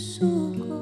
puso ko.